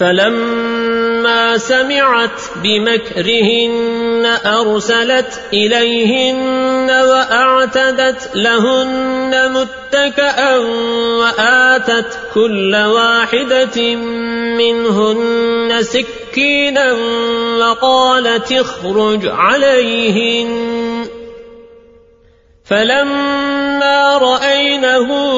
فلما سمعت بمكرهن أرسلت إليهن وأعتدت لهن متكأا وآتت كل واحدة منهن سكينا وقالت اخرج عليهن. فلما رأينه